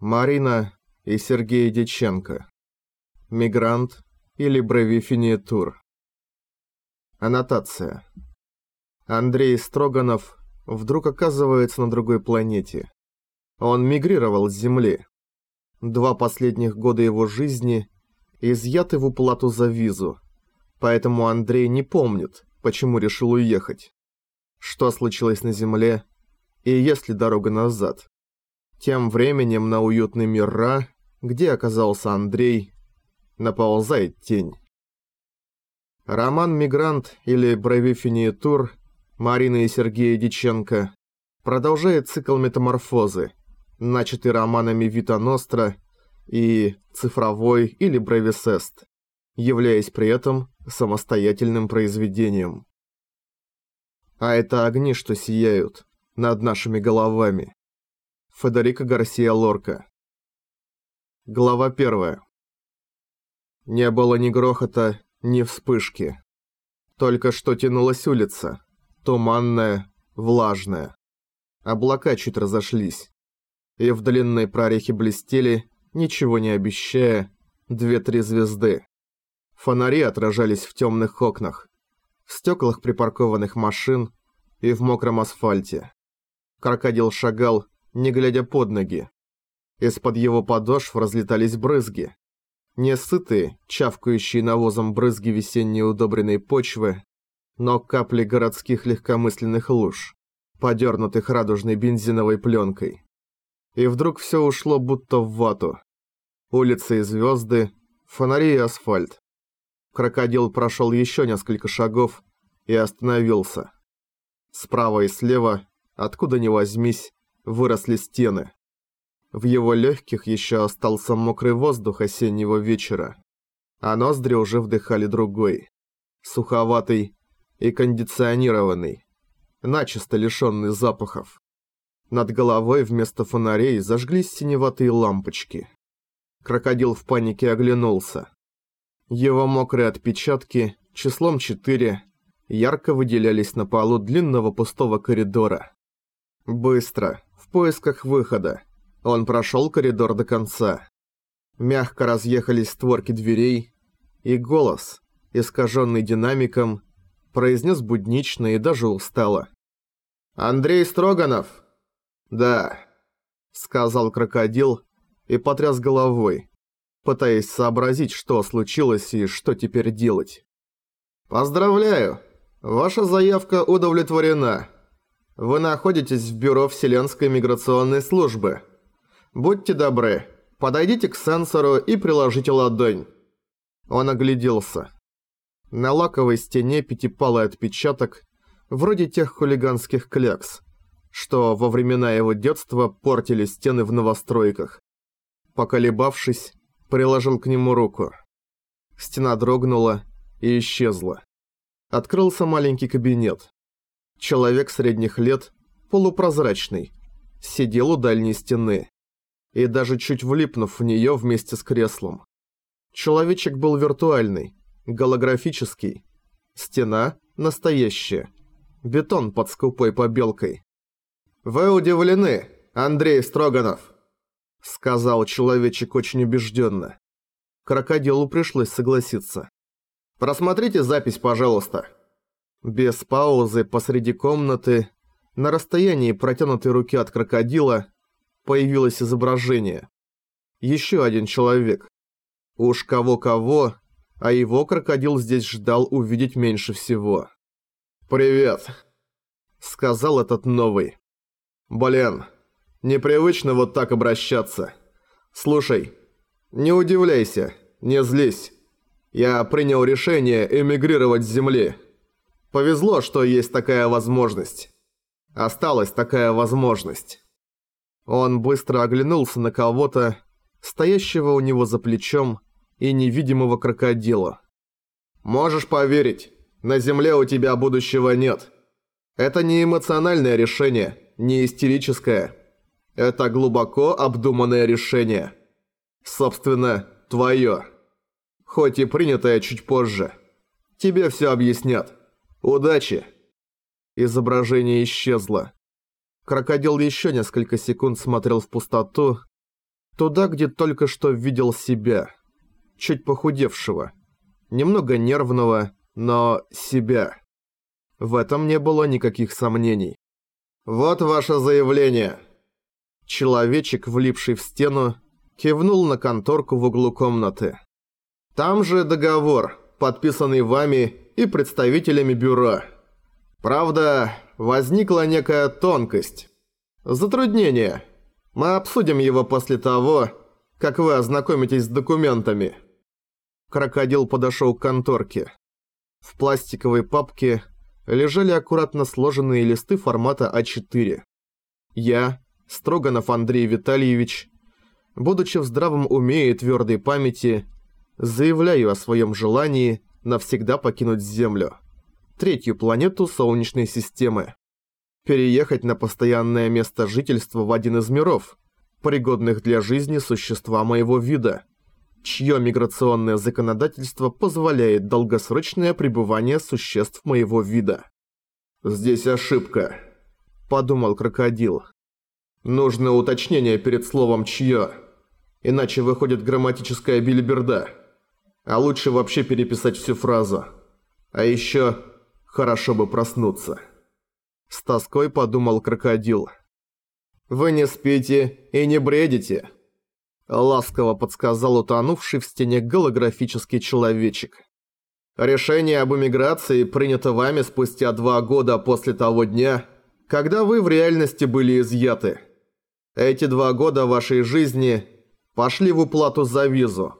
Марина и Сергей Диченко. Мигрант или Бревифиниетур. Аннотация. Андрей Строганов вдруг оказывается на другой планете. Он мигрировал с Земли. Два последних года его жизни изъяты в уплату за визу, поэтому Андрей не помнит, почему решил уехать. Что случилось на Земле и есть ли дорога назад. Тем временем на уютный мир Ра, где оказался Андрей, наползает тень. Роман «Мигрант» или «Бравифиниетур» Марины и Сергея Диченко продолжает цикл метаморфозы, начатый романами «Вита Ностра» и «Цифровой» или «Брависест», являясь при этом самостоятельным произведением. А это огни, что сияют над нашими головами. Федерико Гарсия Лорка Глава первая. Не было ни грохота, ни вспышки. Только что тянулась улица, туманная, влажная. Облака чуть разошлись. И в длинной прорехе блестели, ничего не обещая, две-три звезды. Фонари отражались в темных окнах, в стеклах припаркованных машин и в мокром асфальте. Крокодил шагал, не глядя под ноги. Из-под его подошв разлетались брызги. Несытые, чавкающие навозом брызги весенней удобренной почвы, но капли городских легкомысленных луж, подернутых радужной бензиновой пленкой. И вдруг все ушло будто в вату. Улицы и звезды, фонари и асфальт. Крокодил прошел еще несколько шагов и остановился. Справа и слева, откуда ни возьмись, выросли стены. В его легких еще остался мокрый воздух осеннего вечера, а ноздри уже вдыхали другой, суховатый и кондиционированный, начисто лишенный запахов. Над головой вместо фонарей зажглись синеватые лампочки. Крокодил в панике оглянулся. Его мокрые отпечатки, числом 4, ярко выделялись на полу длинного пустого коридора. Быстро, в поисках выхода. Он прошел коридор до конца. Мягко разъехались створки дверей, и голос, искаженный динамиком, произнес буднично и даже устало. «Андрей Строганов?» «Да», — сказал крокодил и потряс головой, пытаясь сообразить, что случилось и что теперь делать. «Поздравляю! Ваша заявка удовлетворена. Вы находитесь в бюро Вселенской миграционной службы. Будьте добры, подойдите к сенсору и приложите ладонь». Он огляделся. На лаковой стене пятипалый отпечаток, вроде тех хулиганских клякс, что во времена его детства портили стены в новостройках. Поколебавшись, приложил к нему руку. Стена дрогнула и исчезла. Открылся маленький кабинет. Человек средних лет, полупрозрачный, сидел у дальней стены. И даже чуть влипнув в нее вместе с креслом. Человечек был виртуальный, голографический. Стена настоящая. Бетон под скупой побелкой. «Вы удивлены, Андрей Строганов?» Сказал человечек очень убежденно. Крокодилу пришлось согласиться. «Просмотрите запись, пожалуйста». Без паузы посреди комнаты, на расстоянии протянутой руки от крокодила, появилось изображение. Еще один человек. Уж кого-кого, а его крокодил здесь ждал увидеть меньше всего. «Привет», — сказал этот новый. «Блин, непривычно вот так обращаться. Слушай, не удивляйся, не злись. Я принял решение эмигрировать с Земли». Повезло, что есть такая возможность. Осталась такая возможность. Он быстро оглянулся на кого-то, стоящего у него за плечом, и невидимого крокодила. «Можешь поверить, на Земле у тебя будущего нет. Это не эмоциональное решение, не истерическое. Это глубоко обдуманное решение. Собственно, твое. Хоть и принятое чуть позже. Тебе все объяснят». «Удачи!» Изображение исчезло. Крокодил еще несколько секунд смотрел в пустоту, Туда, где только что видел себя. Чуть похудевшего. Немного нервного, но себя. В этом не было никаких сомнений. «Вот ваше заявление». Человечек, влипший в стену, кивнул на конторку в углу комнаты. «Там же договор, подписанный вами и представителями бюро. Правда, возникла некая тонкость. Затруднение. Мы обсудим его после того, как вы ознакомитесь с документами». Крокодил подошел к конторке. В пластиковой папке лежали аккуратно сложенные листы формата А4. Я, Строганов Андрей Витальевич, будучи в здравом уме и твердой памяти, заявляю о своем желании навсегда покинуть Землю, третью планету Солнечной системы, переехать на постоянное место жительства в один из миров, пригодных для жизни существа моего вида, чье миграционное законодательство позволяет долгосрочное пребывание существ моего вида. «Здесь ошибка», – подумал крокодил. «Нужно уточнение перед словом «чье», иначе выходит грамматическая билиберда. А лучше вообще переписать всю фразу. А еще хорошо бы проснуться». С тоской подумал крокодил. «Вы не спите и не бредите», Ласково подсказал утонувший в стене голографический человечек. Решение об эмиграции принято вами спустя два года после того дня, когда вы в реальности были изъяты. Эти два года вашей жизни пошли в уплату за визу.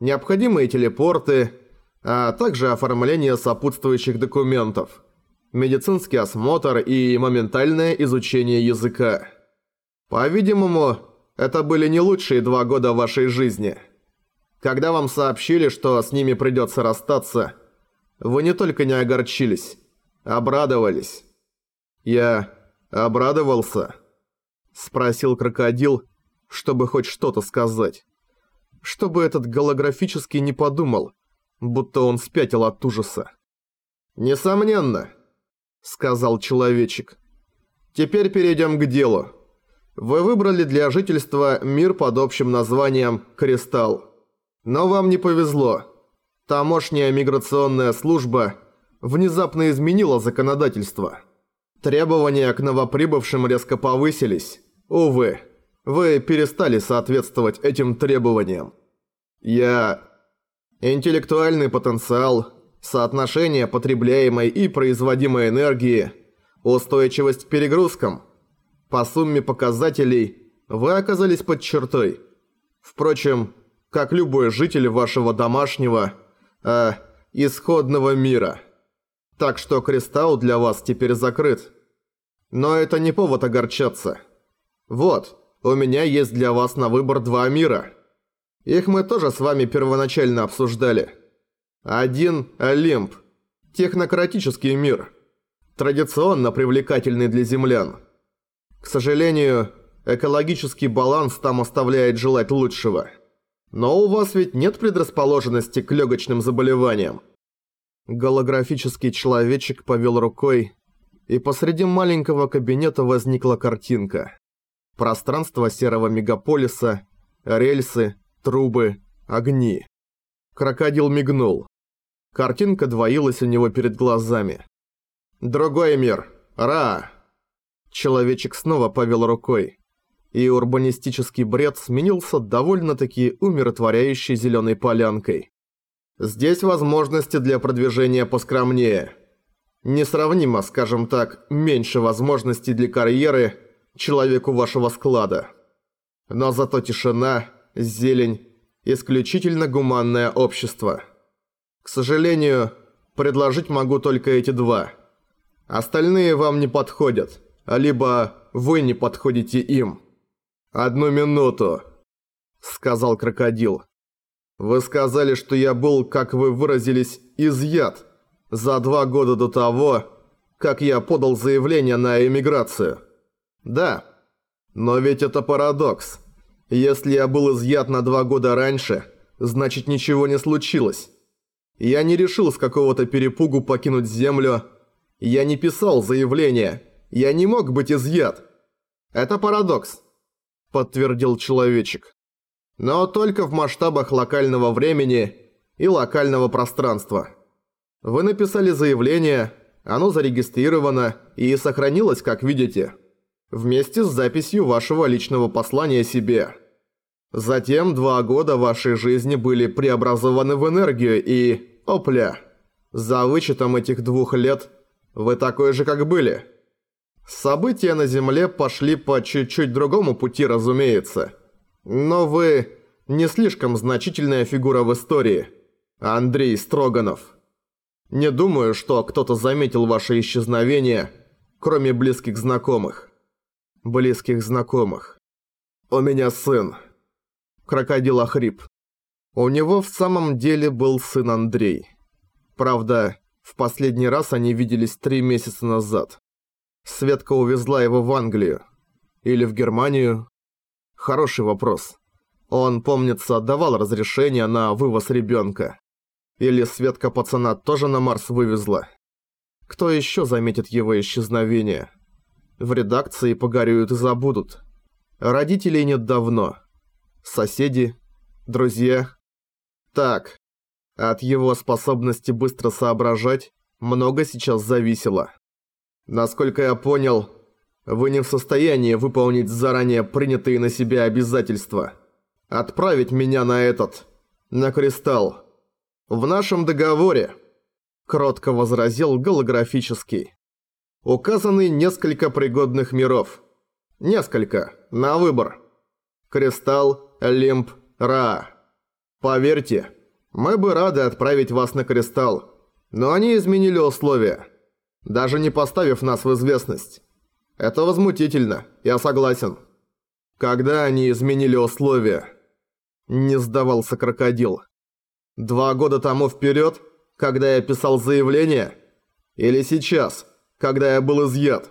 Необходимые телепорты, а также оформление сопутствующих документов, медицинский осмотр и моментальное изучение языка. По-видимому, это были не лучшие два года вашей жизни. Когда вам сообщили, что с ними придется расстаться, вы не только не огорчились, обрадовались. Я обрадовался? Спросил крокодил, чтобы хоть что-то сказать. Чтобы этот голографический не подумал, будто он спятил от ужаса. «Несомненно», — сказал человечек. «Теперь перейдем к делу. Вы выбрали для жительства мир под общим названием «Кристалл». Но вам не повезло. Тамошняя миграционная служба внезапно изменила законодательство. Требования к новоприбывшим резко повысились. Увы, вы перестали соответствовать этим требованиям. Я... Интеллектуальный потенциал, соотношение потребляемой и производимой энергии, устойчивость к перегрузкам – по сумме показателей вы оказались под чертой. Впрочем, как любой житель вашего домашнего, э, исходного мира. Так что кристалл для вас теперь закрыт. Но это не повод огорчаться. Вот, у меня есть для вас на выбор два мира. Их мы тоже с вами первоначально обсуждали. Один – Олимп. Технократический мир. Традиционно привлекательный для землян. К сожалению, экологический баланс там оставляет желать лучшего. Но у вас ведь нет предрасположенности к легочным заболеваниям. Голографический человечек повел рукой, и посреди маленького кабинета возникла картинка. Пространство серого мегаполиса, рельсы, трубы, огни. Крокодил мигнул. Картинка двоилась у него перед глазами. «Другой мир. Ра!» Человечек снова повел рукой. И урбанистический бред сменился довольно-таки умиротворяющей зеленой полянкой. Здесь возможности для продвижения поскромнее. Несравнимо, скажем так, меньше возможностей для карьеры человеку вашего склада. Но зато тишина, зелень, исключительно гуманное общество. К сожалению, предложить могу только эти два. Остальные вам не подходят либо вы не подходите им. Одну минуту, сказал крокодил. Вы сказали, что я был, как вы выразились, изъят за два года до того, как я подал заявление на эмиграцию. Да, но ведь это парадокс. Если я был изъят на два года раньше, значит ничего не случилось. Я не решил с какого-то перепугу покинуть Землю. Я не писал заявление я не мог быть изъят. Это парадокс, подтвердил человечек. Но только в масштабах локального времени и локального пространства. Вы написали заявление, оно зарегистрировано и сохранилось, как видите, вместе с записью вашего личного послания себе. Затем два года вашей жизни были преобразованы в энергию и... Опля! За вычетом этих двух лет вы такой же, как были. События на Земле пошли по чуть-чуть другому пути, разумеется. Но вы не слишком значительная фигура в истории. Андрей Строганов. Не думаю, что кто-то заметил ваше исчезновение, кроме близких знакомых. Близких знакомых. У меня сын. Крокодил охрип. У него в самом деле был сын Андрей. Правда, в последний раз они виделись три месяца назад. Светка увезла его в Англию. Или в Германию. Хороший вопрос. Он, помнится, давал разрешение на вывоз ребенка. Или Светка пацана тоже на Марс вывезла. Кто еще заметит его исчезновение? В редакции погорюют и забудут. Родителей нет давно. Соседи, друзья. Так, от его способности быстро соображать много сейчас зависело. Насколько я понял, вы не в состоянии выполнить заранее принятые на себя обязательства. Отправить меня на этот... на кристалл. В нашем договоре, кротко возразил голографический, указаны несколько пригодных миров. Несколько, на выбор. Кристалл, Лимб, Ра. Поверьте, мы бы рады отправить вас на Кристалл, но они изменили условия даже не поставив нас в известность. Это возмутительно, я согласен. Когда они изменили условия? Не сдавался крокодил. Два года тому вперед, когда я писал заявление? Или сейчас, когда я был изъят?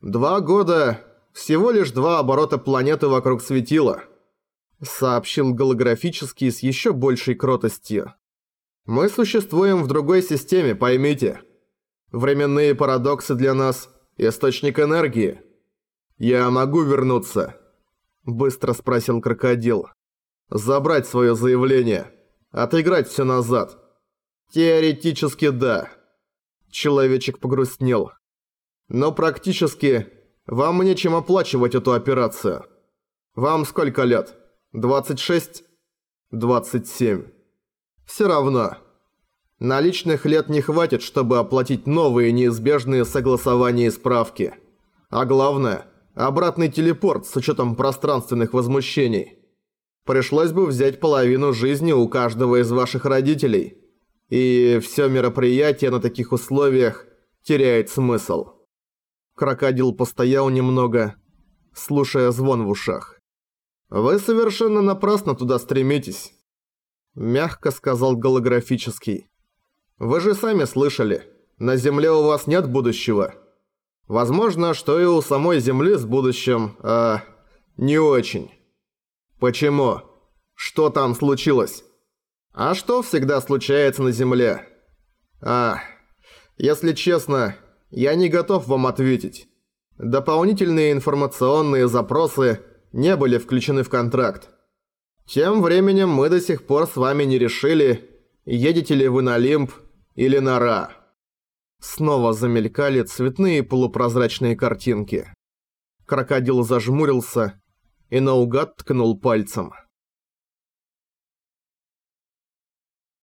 Два года – всего лишь два оборота планеты вокруг светила, сообщил голографический с еще большей кротостью. Мы существуем в другой системе, поймите. Временные парадоксы для нас – источник энергии. Я могу вернуться?» Быстро спросил крокодил. «Забрать свое заявление. Отыграть все назад». «Теоретически да». Человечек погрустнел. «Но практически вам нечем оплачивать эту операцию. Вам сколько лет? 26? 27. Все равно. Наличных лет не хватит, чтобы оплатить новые неизбежные согласования и справки. А главное, обратный телепорт с учетом пространственных возмущений. Пришлось бы взять половину жизни у каждого из ваших родителей. И все мероприятие на таких условиях теряет смысл. Крокодил постоял немного, слушая звон в ушах. «Вы совершенно напрасно туда стремитесь», – мягко сказал голографический. Вы же сами слышали, на Земле у вас нет будущего. Возможно, что и у самой Земли с будущим, а не очень. Почему? Что там случилось? А что всегда случается на Земле? А, если честно, я не готов вам ответить. Дополнительные информационные запросы не были включены в контракт. Тем временем мы до сих пор с вами не решили, едете ли вы на Лимб или нора. Снова замелькали цветные полупрозрачные картинки. Крокодил зажмурился и наугад ткнул пальцем.